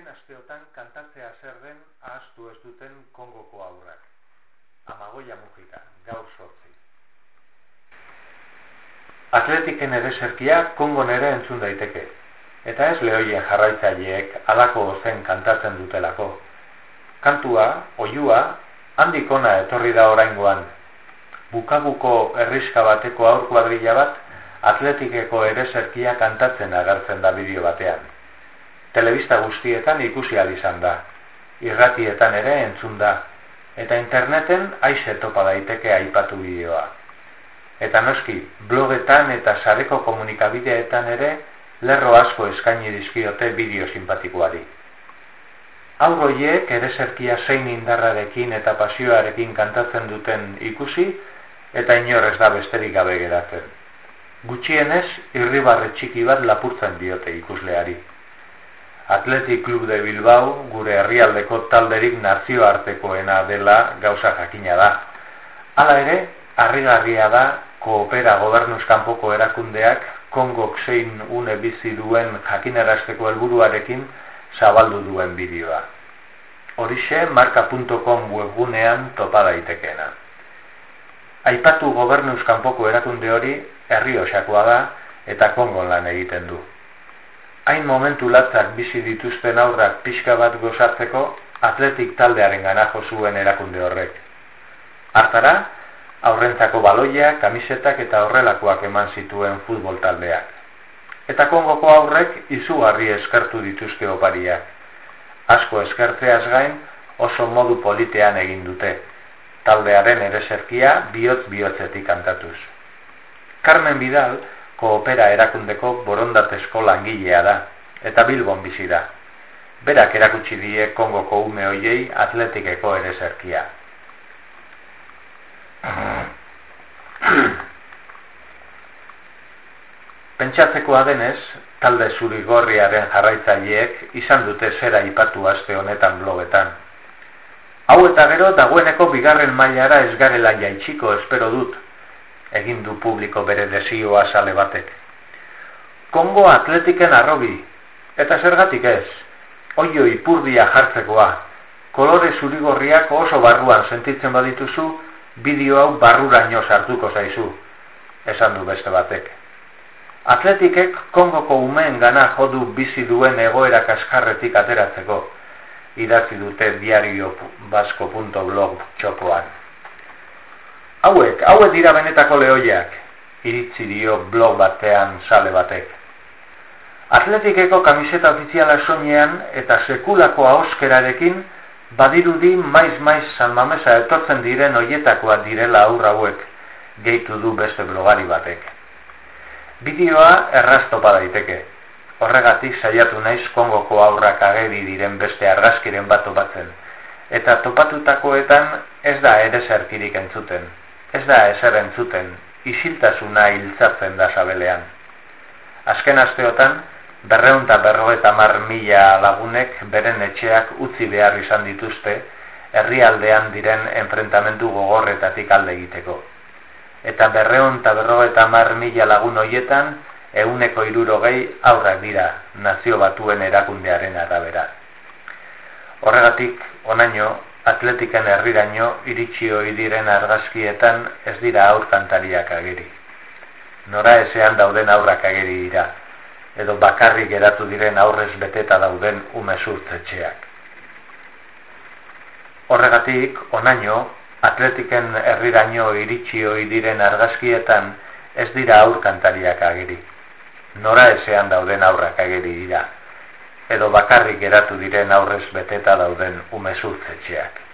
azken asteotan kantatzea zer den ahaztu ez duten kongoko aurrak. Amagoia mugika, gaur sortzi. Atletiken ere serkia kongo nere entzun daiteke. Eta ez lehoien jarraitzaileek alako zen kantatzen dutelako. Kantua, oiua, handik ona etorri da oraingoan. Bukabuko herriska bateko aur kuadrilla bat, atletikeko ere serkia kantatzen agertzen da bideo batean telebista guztietan ikusi izan da, irratietan ere entzun da, eta interneten aize topa daiteke aipatu bideoa. Eta noski, blogetan eta sareko komunikabideetan ere lerro asko eskaini dizkiote bideo simpatikoari. Aurroiek ere zerkia zein indarrarekin eta pasioarekin kantatzen duten ikusi, eta inorrez da besterik gabe geratzen. Gutxienez, irribarre txiki bat lapurtzen diote ikusleari. Athletic Club de Bilbao gure herrialdeko talderik nazioartekoena dela gauza jakina da. Hala ere, harrigarria da koopera gobernuz kanpoko erakundeak Kongok zein une bizi duen jakinarazteko helburuarekin zabaldu duen bideoa. Horixe marka.com webgunean topa daitekena. Aipatu gobernuz kanpoko erakunde hori herri osakoa da eta Kongon lan egiten du hain momentu latzak bizi dituzten aurrak pixka bat gozatzeko atletik taldearen ganajo zuen erakunde horrek. Hartara, aurrentzako baloia, kamisetak eta horrelakoak eman zituen futbol taldeak. Eta kongoko aurrek izugarri eskertu dituzte opariak. Asko eskertzeaz gain oso modu politean egin dute, taldearen ereserkia bihotz bihotzetik kantatuz. Carmen Vidal, koopera erakundeko borondatezko langilea da, eta bilbon bizi da. Berak erakutsi die Kongoko ume hoiei atletikeko ere zerkia. Pentsatzekoa denez, talde zuri gorriaren jarraitzaileek izan dute zera ipatu aste honetan blogetan. Hau eta gero dagoeneko bigarren mailara ez garela jaitsiko espero dut, egin du publiko bere desioa sale batek. Kongo atletiken arrobi, eta zergatik ez, oio ipurdia jartzekoa, kolore zurigorriak oso barruan sentitzen badituzu, bideo hau barruraino sartuko zaizu, esan du beste batek. Atletikek Kongoko umeen gana jodu bizi duen egoera kaskarretik ateratzeko, idatzi dute diario basko.blog txokoan. Hauek, hauek dira benetako lehoiak, iritzi dio blog batean sale batek. Atletikeko kamiseta ofiziala soinean eta sekulako ahoskerarekin badirudi maiz-maiz San Mamesa etortzen diren hoietakoa direla aurra hauek, gehitu du beste blogari batek. Bideoa erraztopa daiteke. Horregatik saiatu naiz Kongoko aurrak ageri diren beste argazkiren bat topatzen. Eta topatutakoetan ez da ere zerkirik entzuten ez da ezer entzuten, isiltasuna hiltzatzen da sabelean. Azken asteotan, berreun eta berrogeta mar mila lagunek beren etxeak utzi behar izan dituzte, herrialdean diren enfrentamendu gogorretatik alde egiteko. Eta berreun eta berrogeta mar mila lagun hoietan, euneko irurogei aurrak dira nazio batuen erakundearen arabera. Horregatik, onaino, atletikan herriraino iritsi hoi diren argazkietan ez dira aur kantariak ageri. Nora ezean dauden aurrak ageri dira, edo bakarrik geratu diren aurrez beteta dauden umezurtzetxeak. Horregatik, onaino, atletiken herriraino iritsi hoi diren argazkietan ez dira aur kantariak ageri. Nora ezean dauden aurrak ageri dira, edo bakarrik geratu diren aurrez beteta dauden umezurtzetxeak.